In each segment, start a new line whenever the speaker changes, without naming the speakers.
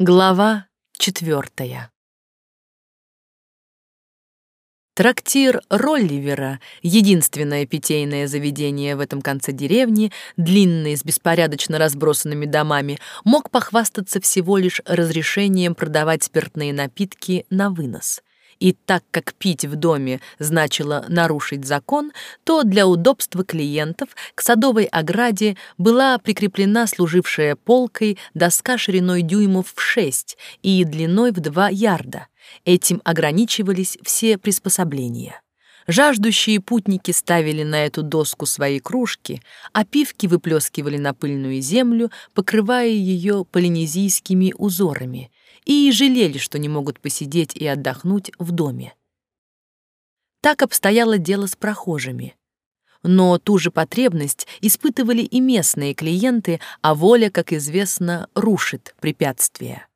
Глава четвертая. Трактир Ролливера, единственное питейное заведение в этом конце деревни, длинный с беспорядочно разбросанными домами, мог похвастаться всего лишь разрешением продавать спиртные напитки на вынос. И так как пить в доме значило нарушить закон, то для удобства клиентов к садовой ограде была прикреплена служившая полкой доска шириной дюймов в 6 и длиной в 2 ярда. Этим ограничивались все приспособления. Жаждущие путники ставили на эту доску свои кружки, а пивки выплескивали на пыльную землю, покрывая ее полинезийскими узорами, и жалели, что не могут посидеть и отдохнуть в доме. Так обстояло дело с прохожими. Но ту же потребность испытывали и местные клиенты, а воля, как известно, рушит препятствия.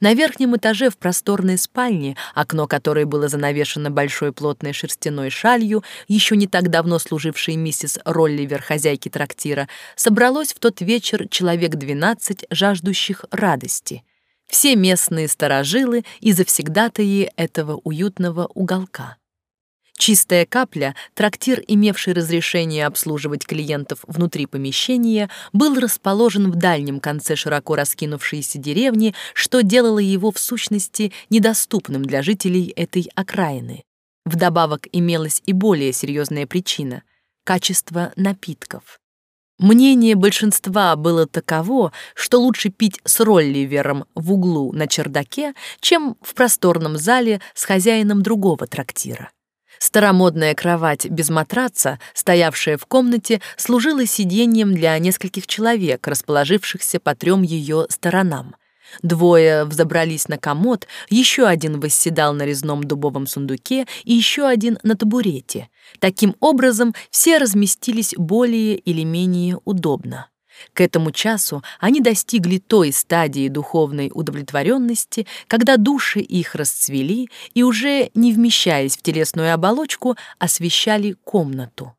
На верхнем этаже в просторной спальне, окно которой было занавешено большой плотной шерстяной шалью, еще не так давно служившей миссис Ролливер, хозяйки трактира, собралось в тот вечер человек двенадцать жаждущих радости — все местные сторожилы и завсегдатаи этого уютного уголка. Чистая капля, трактир, имевший разрешение обслуживать клиентов внутри помещения, был расположен в дальнем конце широко раскинувшейся деревни, что делало его в сущности недоступным для жителей этой окраины. Вдобавок имелась и более серьезная причина — качество напитков. Мнение большинства было таково, что лучше пить с ролливером в углу на чердаке, чем в просторном зале с хозяином другого трактира. Старомодная кровать без матраца, стоявшая в комнате, служила сиденьем для нескольких человек, расположившихся по трем ее сторонам — Двое взобрались на комод, еще один восседал на резном дубовом сундуке и еще один на табурете. Таким образом, все разместились более или менее удобно. К этому часу они достигли той стадии духовной удовлетворенности, когда души их расцвели и уже не вмещаясь в телесную оболочку, освещали комнату.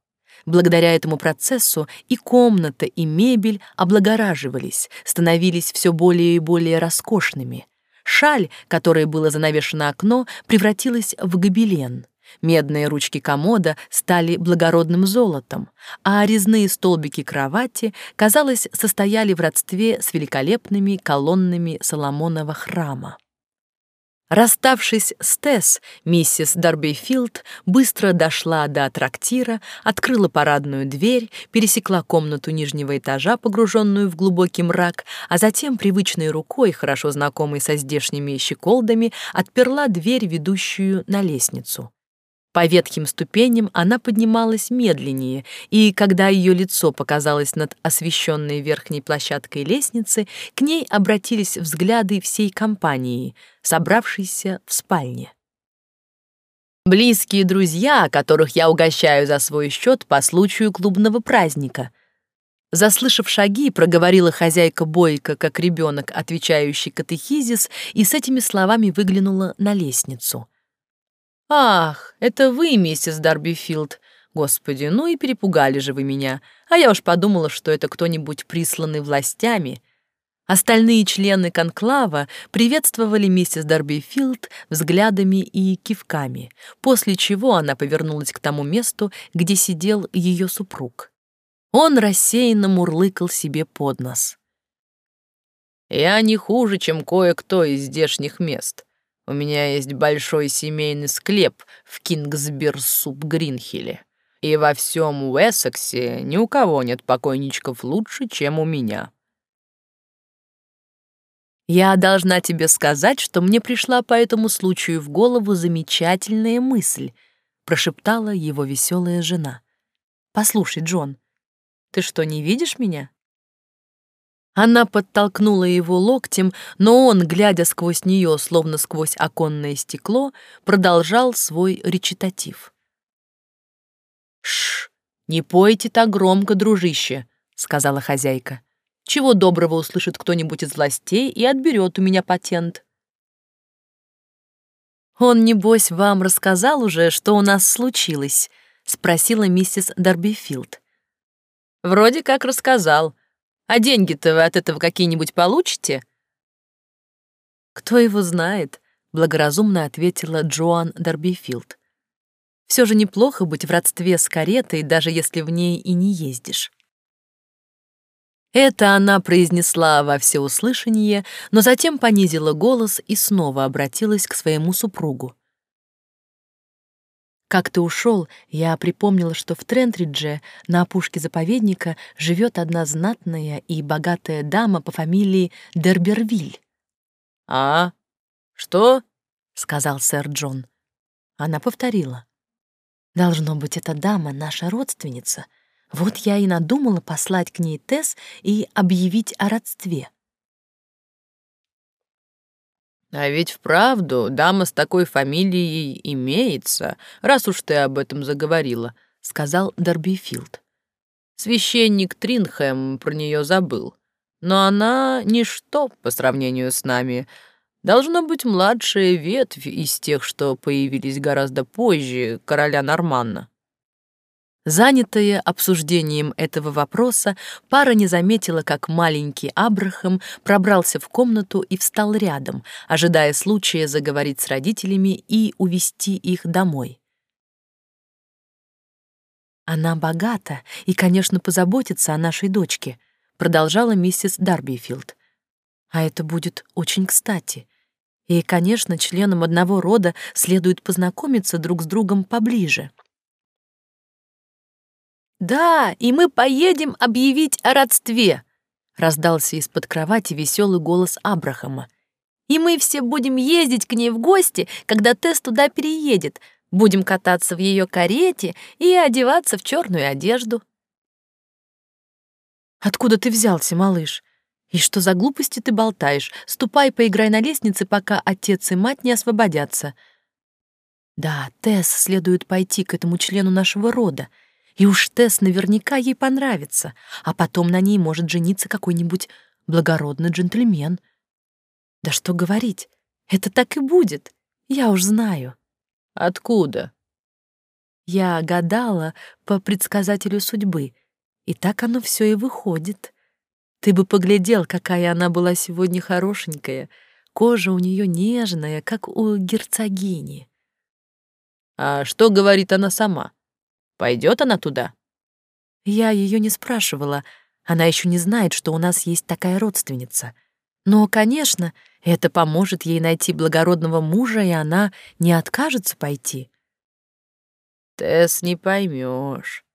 Благодаря этому процессу и комната, и мебель облагораживались, становились все более и более роскошными. Шаль, которой было занавешено окно, превратилась в гобелен. Медные ручки комода стали благородным золотом, а резные столбики кровати, казалось, состояли в родстве с великолепными колоннами Соломонова храма. Расставшись с Тесс, миссис Дарбифилд быстро дошла до трактира, открыла парадную дверь, пересекла комнату нижнего этажа, погруженную в глубокий мрак, а затем привычной рукой, хорошо знакомой со здешними щеколдами, отперла дверь, ведущую на лестницу. По ветхим ступеням она поднималась медленнее, и когда ее лицо показалось над освещенной верхней площадкой лестницы, к ней обратились взгляды всей компании, собравшейся в спальне. «Близкие друзья, которых я угощаю за свой счет по случаю клубного праздника», Заслышав шаги, проговорила хозяйка Бойко, как ребенок, отвечающий катехизис, и с этими словами выглянула на лестницу — «Ах, это вы, миссис Дарбифилд. Господи, ну и перепугали же вы меня. А я уж подумала, что это кто-нибудь присланный властями». Остальные члены конклава приветствовали миссис Дарбифилд взглядами и кивками, после чего она повернулась к тому месту, где сидел ее супруг. Он рассеянно мурлыкал себе под нос. «Я не хуже, чем кое-кто из здешних мест. У меня есть большой семейный склеп в Кингсбирсуп-Гринхилле. И во всем Уэссексе ни у кого нет покойничков лучше, чем у меня. Я должна тебе сказать, что мне пришла по этому случаю в голову замечательная мысль, прошептала его веселая жена. Послушай, Джон, ты что, не видишь меня? Она подтолкнула его локтем, но он, глядя сквозь нее, словно сквозь оконное стекло, продолжал свой речитатив. «Шш, не пойте так громко, дружище», — сказала хозяйка. «Чего доброго услышит кто-нибудь из властей и отберет у меня патент». «Он, небось, вам рассказал уже, что у нас случилось?» — спросила миссис Дарбифилд. «Вроде как рассказал», а деньги-то вы от этого какие-нибудь получите?» «Кто его знает?» — благоразумно ответила Джоан Дарбифилд. «Все же неплохо быть в родстве с каретой, даже если в ней и не ездишь». Это она произнесла во всеуслышание, но затем понизила голос и снова обратилась к своему супругу. Как ты ушел, я припомнила, что в Трентридже на опушке заповедника живет одна знатная и богатая дама по фамилии Дербервиль.
«А? Что?»
— сказал сэр Джон. Она повторила. «Должно быть, эта дама наша родственница. Вот я и надумала послать к ней Тесс и объявить о родстве».
А ведь вправду дама с такой фамилией имеется, раз уж ты об этом заговорила, сказал Дорбифилд. Священник Тринхэм про нее забыл. Но она ничто по сравнению с нами. Должно быть младшая ветвь из тех, что появились гораздо позже короля Норманна.
Занятая обсуждением этого вопроса, пара не заметила, как маленький Абрахам пробрался в комнату и встал рядом, ожидая случая заговорить с родителями и увести их домой. «Она богата и, конечно, позаботится о нашей дочке», продолжала миссис Дарбифилд. «А это будет очень кстати. И, конечно, членам одного рода следует познакомиться друг с другом поближе».
«Да, и мы поедем объявить о родстве», — раздался из-под кровати веселый голос Абрахама. «И мы все будем ездить к ней в гости, когда Тесс туда переедет, будем кататься в ее карете и одеваться в черную одежду».
«Откуда ты взялся, малыш? И что за глупости ты болтаешь? Ступай, поиграй на лестнице, пока отец и мать не освободятся». «Да, Тесс следует пойти к этому члену нашего рода», и уж Тесс наверняка ей понравится, а потом на ней может жениться какой-нибудь благородный джентльмен. Да что говорить, это так и будет, я уж знаю.
Откуда?
Я гадала по предсказателю судьбы, и так оно все и выходит. Ты бы поглядел, какая она была сегодня хорошенькая, кожа у нее нежная, как у герцогини.
А что говорит она сама? Пойдет она туда?
Я ее не спрашивала. Она еще не знает, что у нас есть такая родственница. Но, конечно, это поможет ей найти благородного мужа, и она не откажется пойти.
Тесс не поймешь.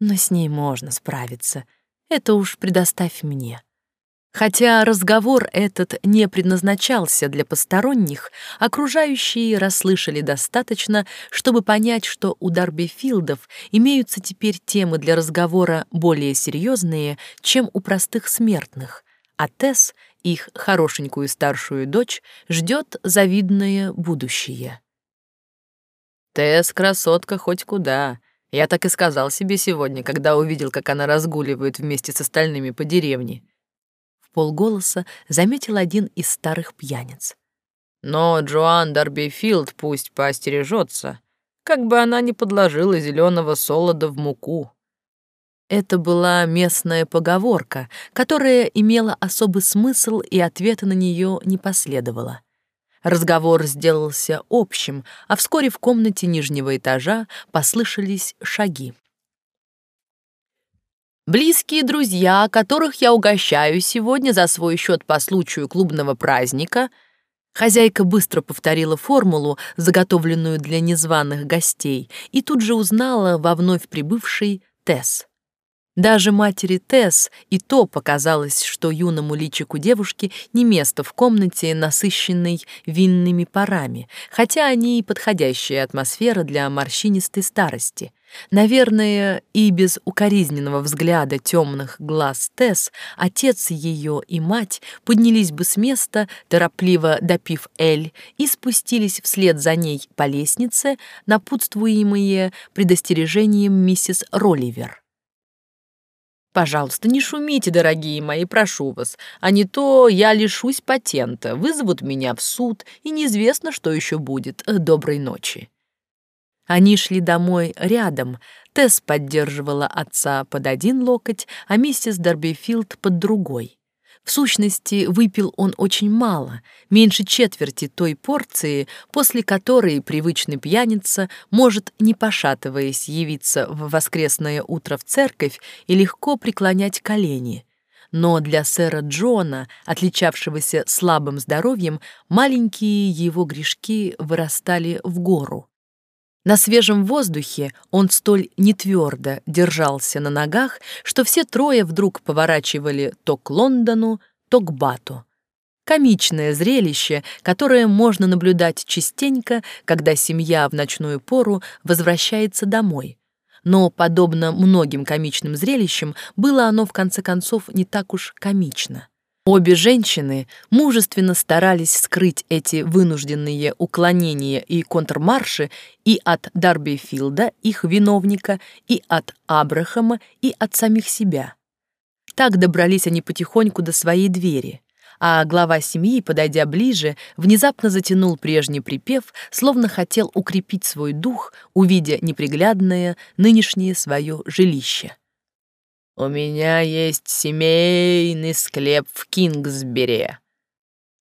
Но с ней можно справиться. Это уж предоставь мне. Хотя разговор этот не предназначался для посторонних, окружающие расслышали достаточно, чтобы понять, что у Дарбифилдов имеются теперь темы для разговора более серьезные, чем у простых смертных, а Тесс, их хорошенькую старшую дочь, ждет завидное будущее.
«Тесс, красотка, хоть куда», я так и сказал себе сегодня, когда увидел, как она разгуливает вместе с остальными по деревне
полголоса заметил один из старых пьяниц.
Но Джоан Дарбифилд пусть поостережется, как бы она ни подложила зеленого солода в муку.
Это была местная поговорка, которая имела особый смысл, и ответа на нее не последовало. Разговор сделался общим, а вскоре в комнате нижнего этажа послышались шаги.
Близкие друзья, которых я угощаю сегодня за свой счет по случаю клубного праздника, хозяйка быстро повторила формулу, заготовленную для незваных гостей, и тут же узнала во вновь прибывшей Тесс. Даже матери Тесс и то показалось, что юному личику девушки не место в комнате, насыщенной винными парами, хотя они и подходящая атмосфера для морщинистой старости. Наверное, и без укоризненного взгляда темных глаз Тесс отец ее и мать поднялись бы с места, торопливо допив Эль, и спустились вслед за ней по лестнице, напутствуемые предостережением миссис Ролливер. Пожалуйста, не шумите, дорогие мои, прошу вас, а не то я лишусь патента, вызовут меня в суд, и неизвестно, что еще будет. Доброй ночи. Они шли домой рядом. Тесс поддерживала отца под один локоть, а миссис Дорбифилд под другой. В сущности, выпил он очень мало, меньше четверти той порции, после которой привычный пьяница может, не пошатываясь, явиться в воскресное утро в церковь и легко преклонять колени. Но для сэра Джона, отличавшегося слабым здоровьем, маленькие его грешки вырастали в гору. На свежем воздухе он столь нетвердо держался на ногах, что все трое вдруг поворачивали то к Лондону, то к Бату. Комичное зрелище, которое можно наблюдать частенько, когда семья в ночную пору возвращается домой. Но, подобно многим комичным зрелищам, было оно, в конце концов, не так уж комично. Обе женщины мужественно старались скрыть эти вынужденные уклонения и контрмарши и от Дарбифилда, их виновника, и от Абрахама, и от самих себя. Так добрались они потихоньку до своей двери, а глава семьи, подойдя ближе, внезапно затянул прежний припев, словно хотел укрепить свой дух, увидя неприглядное нынешнее свое жилище.
У меня есть семейный склеп в Кингсбери.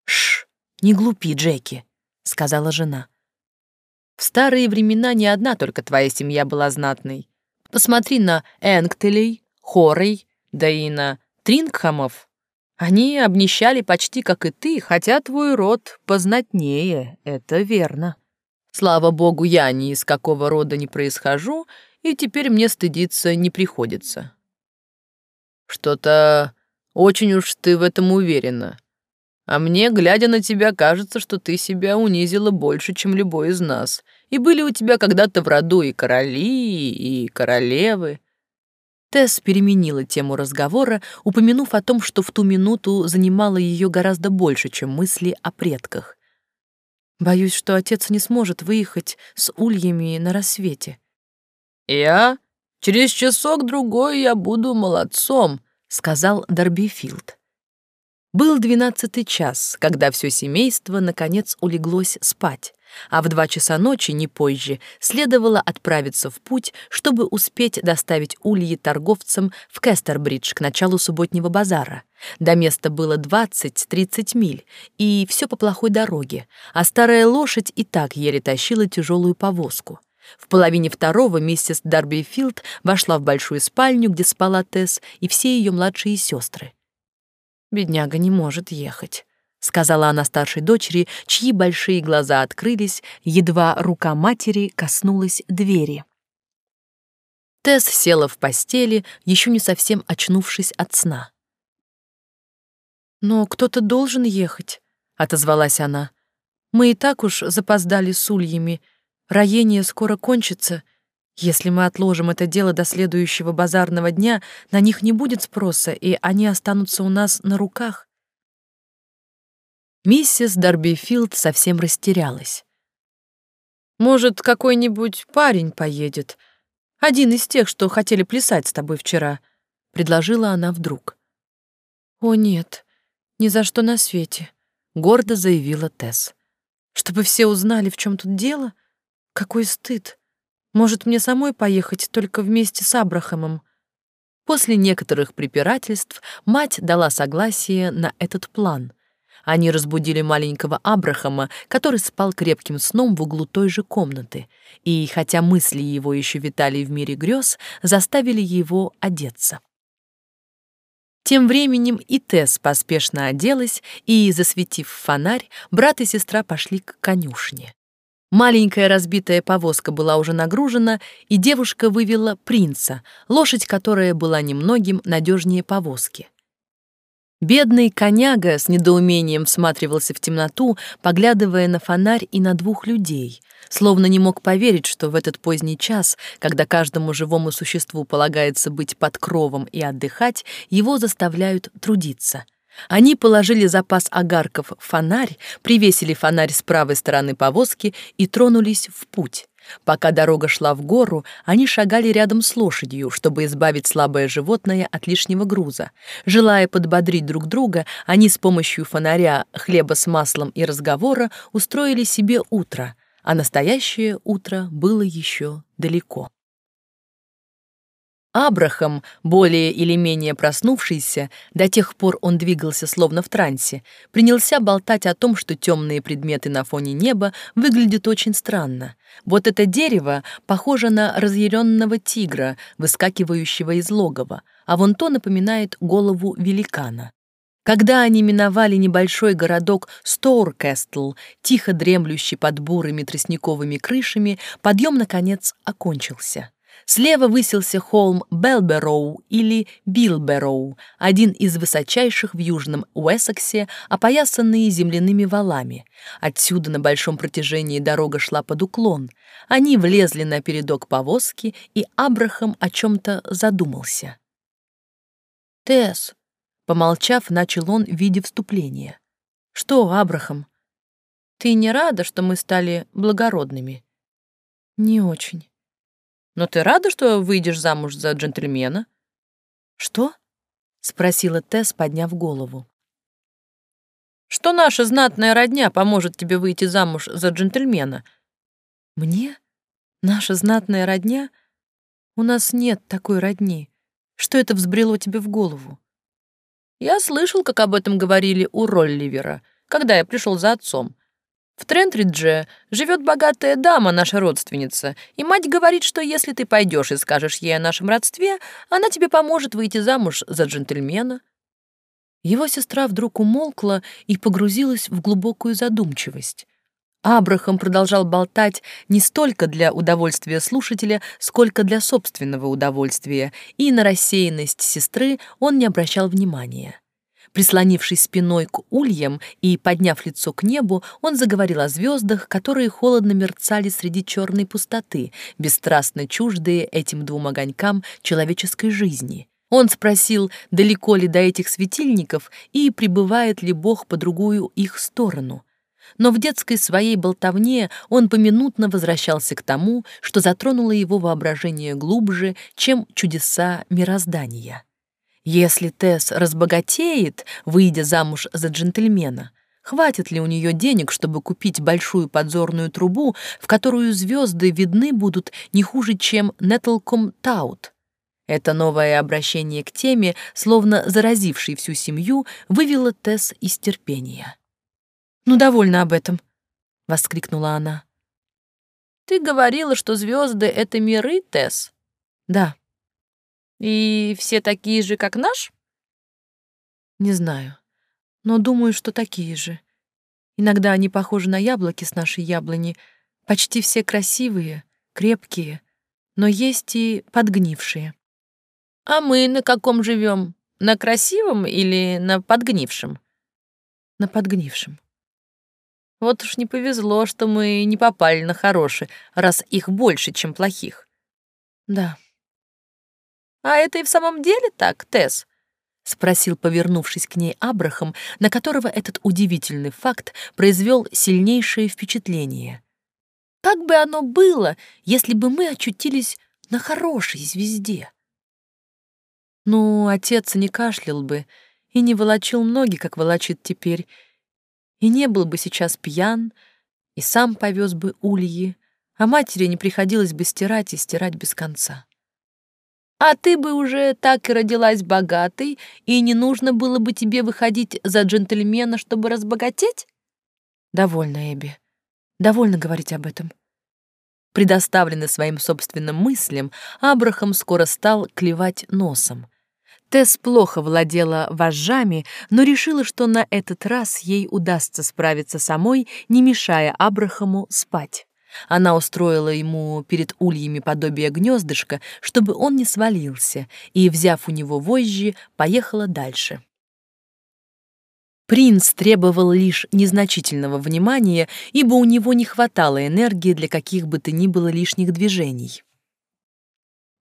Ш, не глупи, Джеки, сказала жена. В старые времена не одна только твоя семья была знатной. Посмотри на Энктелей, Хорей, да и на Трингхамов. Они обнищали почти как и ты, хотя твой род познатнее, это верно. Слава богу, я ни из какого рода не происхожу, и теперь мне стыдиться не приходится.
Что-то очень уж ты в этом уверена. А мне, глядя на тебя, кажется, что ты себя унизила больше, чем любой из нас. И были у тебя когда-то в роду и короли, и королевы.
Тесс переменила тему разговора, упомянув о том, что в ту минуту занимало ее гораздо больше, чем мысли о предках. «Боюсь, что отец не сможет выехать с ульями на рассвете».
«Я? Через часок-другой я буду молодцом», — сказал Дарбифилд.
Был двенадцатый час, когда все семейство, наконец, улеглось спать, а в два часа ночи, не позже, следовало отправиться в путь, чтобы успеть доставить ульи торговцам в Кестербридж к началу субботнего базара. До места было 20-30 миль, и все по плохой дороге, а старая лошадь и так еле тащила тяжелую повозку. В половине второго миссис Дарбифилд вошла в большую спальню, где спала Тесс и все ее младшие сестры. «Бедняга не может ехать», — сказала она старшей дочери, чьи большие глаза открылись, едва рука матери коснулась двери. Тесс села в постели, еще не совсем очнувшись от сна. «Но кто-то должен ехать», — отозвалась она. «Мы и так уж запоздали с ульями, — Роение скоро кончится. Если мы отложим это дело до следующего базарного дня, на них не будет спроса, и они останутся у нас на руках. Миссис Дарбифилд совсем растерялась. «Может, какой-нибудь парень поедет? Один из тех, что хотели плясать с тобой вчера», — предложила она вдруг. «О, нет, ни за что на свете», — гордо заявила Тесс. «Чтобы все узнали, в чем тут дело?» Какой стыд! Может, мне самой поехать только вместе с Абрахамом? После некоторых препирательств мать дала согласие на этот план. Они разбудили маленького Абрахама, который спал крепким сном в углу той же комнаты, и, хотя мысли его еще витали в мире грез, заставили его одеться. Тем временем и Тесс поспешно оделась, и, засветив фонарь, брат и сестра пошли к конюшне. Маленькая разбитая повозка была уже нагружена, и девушка вывела принца, лошадь которая была немногим надежнее повозки. Бедный коняга с недоумением всматривался в темноту, поглядывая на фонарь и на двух людей, словно не мог поверить, что в этот поздний час, когда каждому живому существу полагается быть под кровом и отдыхать, его заставляют трудиться — они положили запас огарков в фонарь, привесили фонарь с правой стороны повозки и тронулись в путь. Пока дорога шла в гору, они шагали рядом с лошадью, чтобы избавить слабое животное от лишнего груза. Желая подбодрить друг друга, они с помощью фонаря, хлеба с маслом и разговора устроили себе утро, а настоящее утро было еще далеко. Абрахам, более или менее проснувшийся, до тех пор он двигался словно в трансе, принялся болтать о том, что темные предметы на фоне неба выглядят очень странно. Вот это дерево похоже на разъяренного тигра, выскакивающего из логова, а вон то напоминает голову великана. Когда они миновали небольшой городок Стоуркестл, тихо дремлющий под бурыми тростниковыми крышами, подъем, наконец, окончился. Слева высился холм Белбероу или Билбероу, один из высочайших в южном Уэссексе, опоясанные земляными валами. Отсюда на большом протяжении дорога шла под уклон. Они влезли на передок повозки, и Абрахам о чем-то задумался. «Тесс», — помолчав, начал он в виде вступления. «Что, Абрахам, ты не рада, что мы стали благородными?» «Не очень». Но ты рада, что выйдешь замуж за джентльмена?» «Что?» — спросила Тесс, подняв голову. «Что наша знатная родня поможет тебе выйти замуж за джентльмена?» «Мне? Наша знатная родня? У нас нет такой родни. Что это взбрело тебе в голову?» «Я слышал, как об этом говорили у Ролливера, когда я пришел за отцом. В Трентридже живет богатая дама, наша родственница, и мать говорит, что если ты пойдешь и скажешь ей о нашем родстве, она тебе поможет выйти замуж за джентльмена». Его сестра вдруг умолкла и погрузилась в глубокую задумчивость. Абрахам продолжал болтать не столько для удовольствия слушателя, сколько для собственного удовольствия, и на рассеянность сестры он не обращал внимания. Прислонившись спиной к ульям и подняв лицо к небу, он заговорил о звездах, которые холодно мерцали среди черной пустоты, бесстрастно чуждые этим двум огонькам человеческой жизни. Он спросил, далеко ли до этих светильников и пребывает ли Бог по другую их сторону. Но в детской своей болтовне он поминутно возвращался к тому, что затронуло его воображение глубже, чем чудеса мироздания. Если Тесс разбогатеет, выйдя замуж за джентльмена, хватит ли у нее денег, чтобы купить большую подзорную трубу, в которую звезды видны будут не хуже, чем Нетлком Таут? Это новое обращение к теме, словно заразившей всю семью, вывело Тесс из терпения. «Ну, довольно об этом», — воскликнула она. «Ты говорила, что звезды — это миры, Тесс?» «Да», и все такие же, как наш? Не знаю, но думаю, что такие же. Иногда они похожи на яблоки с нашей яблони. Почти все красивые, крепкие, но есть и подгнившие. А мы на каком живем? На красивом или на подгнившем? На подгнившем. Вот уж не повезло, что мы не попали на хорошие, раз их больше, чем плохих. Да. «А это и в самом деле так, Тесс?» — спросил, повернувшись к ней Абрахам, на которого этот удивительный факт произвел сильнейшее впечатление. «Как бы оно было, если бы мы очутились на хорошей звезде?» Ну, отец не кашлял бы и не волочил ноги, как волочит теперь, и не был бы сейчас пьян, и сам повез бы ульи, а матери не приходилось бы стирать и стирать без конца. А ты бы уже так и родилась богатой, и не нужно было бы тебе выходить за джентльмена, чтобы разбогатеть? Довольно, Эбби. Довольно говорить об этом. Предоставленный своим собственным мыслям, Абрахам скоро стал клевать носом. Тесс плохо владела вожжами, но решила, что на этот раз ей удастся справиться самой, не мешая Абрахаму спать. Она устроила ему перед ульями подобие гнездышка, чтобы он не свалился, и, взяв у него вожжи, поехала дальше. Принц требовал лишь незначительного внимания, ибо у него не хватало энергии для каких бы то ни было лишних движений.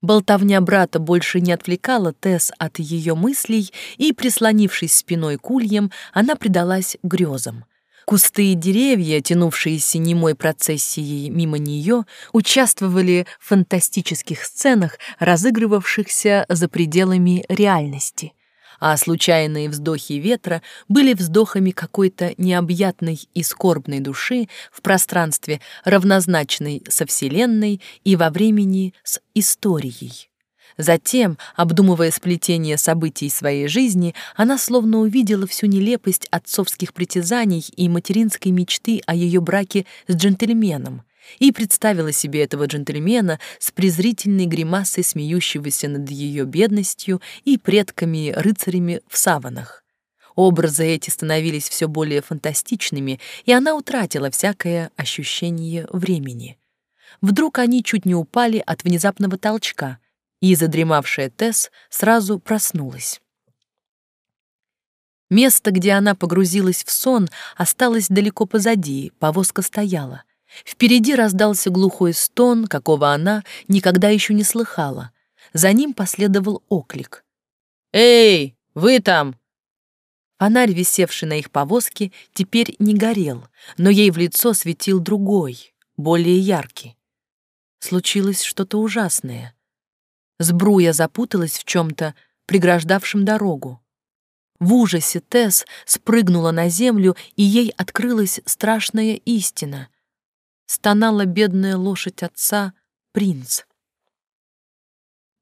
Болтовня брата больше не отвлекала Тесс от ее мыслей, и, прислонившись спиной к ульям, она предалась грезам — Кусты и деревья, тянувшиеся немой процессией мимо нее, участвовали в фантастических сценах, разыгрывавшихся за пределами реальности. А случайные вздохи ветра были вздохами какой-то необъятной и скорбной души в пространстве, равнозначной со Вселенной и во времени с историей.
Затем, обдумывая сплетение событий своей жизни, она словно увидела всю нелепость отцовских притязаний и материнской мечты о ее браке с джентльменом и представила себе этого джентльмена с презрительной гримасой смеющегося над ее бедностью и предками-рыцарями в саванах. Образы эти становились все более фантастичными, и она утратила всякое ощущение времени. Вдруг они чуть не упали от внезапного толчка, и задремавшая Тесс сразу проснулась. Место, где она погрузилась в сон, осталось далеко позади, повозка стояла. Впереди раздался глухой стон, какого она никогда еще не слыхала. За ним последовал оклик.
«Эй, вы там!»
Фонарь, висевший на их повозке, теперь не горел, но ей в лицо светил другой, более яркий. Случилось что-то ужасное. Сбруя запуталась в чем-то, преграждавшем дорогу. В ужасе Тесс спрыгнула на землю, и ей открылась страшная истина. Стонала бедная лошадь отца, принц.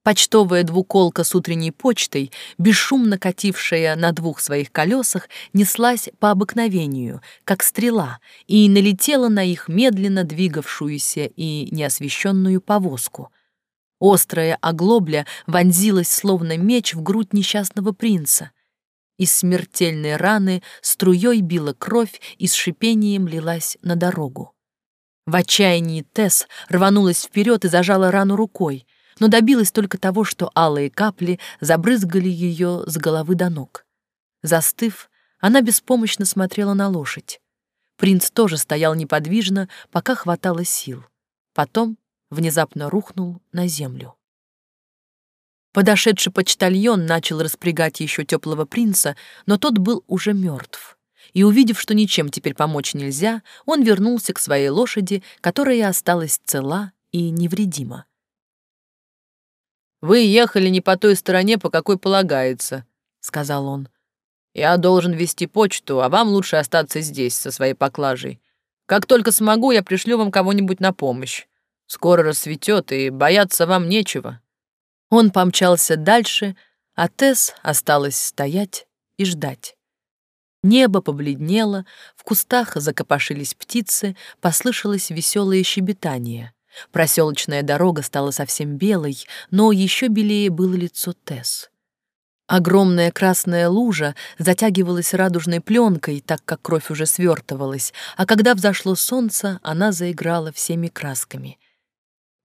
Почтовая двуколка с утренней почтой, бесшумно катившая на двух своих колесах, неслась по обыкновению, как стрела, и налетела на их медленно двигавшуюся и неосвещенную повозку. Острая оглобля вонзилась, словно меч, в грудь несчастного принца. Из смертельной раны струей била кровь и с шипением лилась на дорогу. В отчаянии Тесс рванулась вперед и зажала рану рукой — но добилась только того, что алые капли забрызгали ее с головы до ног. Застыв, она беспомощно смотрела на лошадь. Принц тоже стоял неподвижно, пока хватало сил. Потом внезапно рухнул на землю. Подошедший почтальон начал распрягать еще теплого принца, но тот был уже мертв. И увидев, что ничем теперь помочь нельзя, он вернулся к своей лошади, которая осталась цела и невредима.
«Вы ехали не по той стороне, по какой полагается», — сказал он. «Я должен вести почту, а вам лучше остаться здесь со своей поклажей. Как только смогу, я пришлю вам кого-нибудь на помощь. Скоро рассветет, и бояться вам нечего».
Он помчался дальше, а Тесс осталась стоять и ждать. Небо побледнело, в кустах закопошились птицы, послышалось веселое щебетание. Проселочная дорога стала совсем белой, но еще белее было лицо Тесс. Огромная красная лужа затягивалась радужной пленкой, так как кровь уже свертывалась, а когда взошло солнце, она заиграла всеми красками.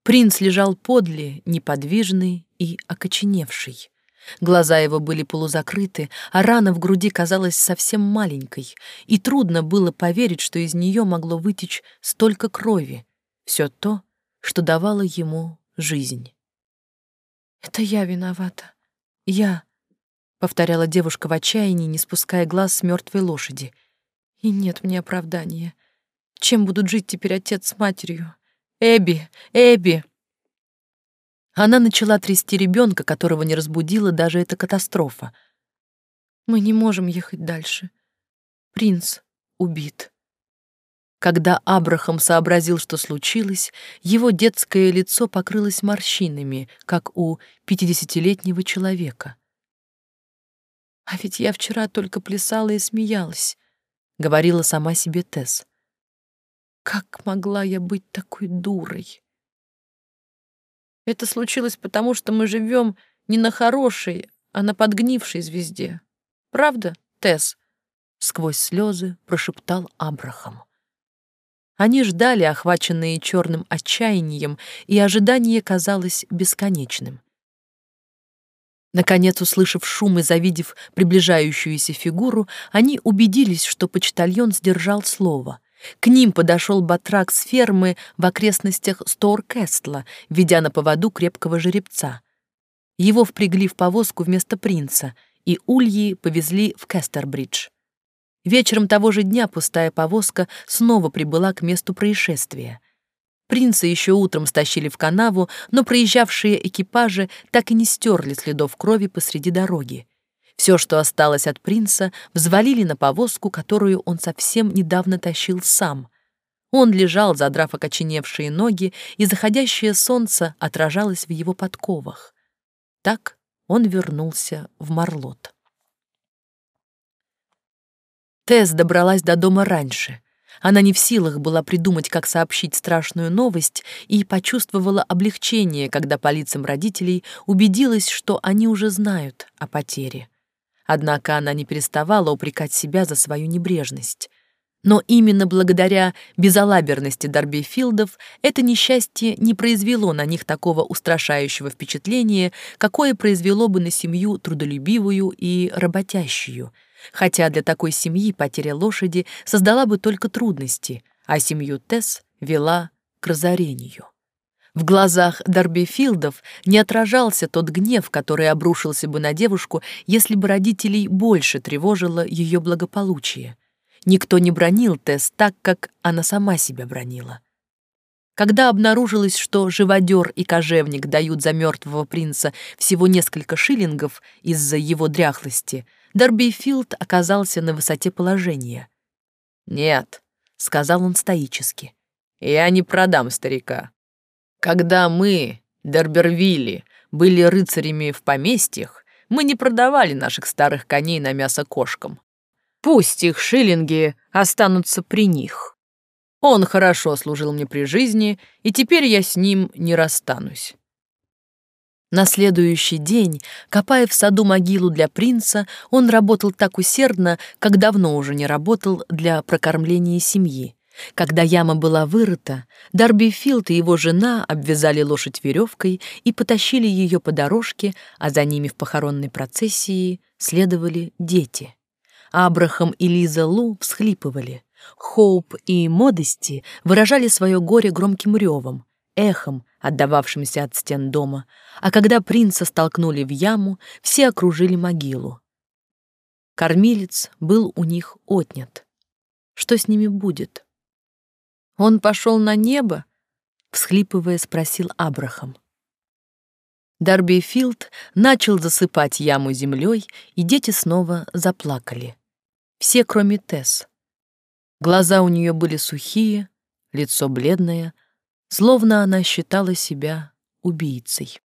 Принц лежал подле, неподвижный и окоченевший. Глаза его были полузакрыты, а рана в груди казалась совсем маленькой, и трудно было поверить, что из нее могло вытечь столько крови. Все то, что давало ему жизнь. «Это я виновата. Я», — повторяла девушка в отчаянии, не спуская глаз с мертвой лошади. «И нет мне оправдания. Чем будут жить теперь отец с матерью? Эбби! Эбби!» Она начала трясти ребенка, которого не разбудила даже эта катастрофа. «Мы не можем ехать дальше. Принц убит». Когда Абрахам сообразил, что случилось, его детское лицо покрылось морщинами, как у пятидесятилетнего человека. «А ведь я вчера только плясала и смеялась», — говорила сама себе Тесс. «Как могла я быть такой дурой?» Это случилось потому, что мы живем не на хорошей, а на подгнившей звезде. Правда, Тесс? Сквозь слезы прошептал Абрахам. Они ждали, охваченные черным отчаянием, и ожидание казалось бесконечным. Наконец, услышав шум и завидев приближающуюся фигуру, они убедились, что почтальон сдержал слово. К ним подошел батрак с фермы в окрестностях Стоуркестла, ведя на поводу крепкого жеребца. Его впрягли в повозку вместо принца, и ульи повезли в Кестербридж. Вечером того же дня пустая повозка снова прибыла к месту происшествия. Принца еще утром стащили в канаву, но проезжавшие экипажи так и не стерли следов крови посреди дороги. Все, что осталось от принца, взвалили на повозку, которую он совсем недавно тащил сам. Он лежал, задрав окоченевшие ноги, и заходящее солнце отражалось в его подковах. так он вернулся в Марлот. Тесс добралась до дома раньше. Она не в силах была придумать, как сообщить страшную новость, и почувствовала облегчение, когда по лицам родителей убедилась, что они уже знают о потере. Однако она не переставала упрекать себя за свою небрежность. Но именно благодаря безалаберности Дарби Филдов это несчастье не произвело на них такого устрашающего впечатления, какое произвело бы на семью трудолюбивую и работящую, хотя для такой семьи потеря лошади создала бы только трудности, а семью Тесс вела к разорению. В глазах Дарби Филдов не отражался тот гнев, который обрушился бы на девушку, если бы родителей больше тревожило ее благополучие. Никто не бронил Тесс так, как она сама себя бронила. Когда обнаружилось, что живодер и кожевник дают за мертвого принца всего несколько шиллингов из-за его дряхлости, Дарбифилд оказался на высоте положения.
«Нет», — сказал он стоически, — «я не продам старика. Когда мы, Дербервилли, были рыцарями в поместьях, мы не продавали наших старых коней на мясо кошкам. Пусть их шиллинги останутся при них. Он хорошо служил мне при жизни, и теперь я с ним не расстанусь.
На следующий день, копая в саду могилу для принца, он работал так усердно, как давно уже не работал для прокормления семьи. Когда яма была вырыта, Дарби Филд и его жена обвязали лошадь веревкой и потащили ее по дорожке, а за ними в похоронной процессии следовали дети. Абрахам и Лиза Лу всхлипывали. Хоуп и Модести выражали свое горе громким ревом, эхом, отдававшимся от стен дома, а когда принца столкнули в яму, все окружили могилу. Кормилец был у них отнят. Что с ними будет? Он пошел на небо? всхлипывая, спросил Абрахам. Дарби Филд начал засыпать яму землей, и дети снова заплакали. Все, кроме Тесс. Глаза у нее были сухие, лицо бледное, словно она считала себя убийцей.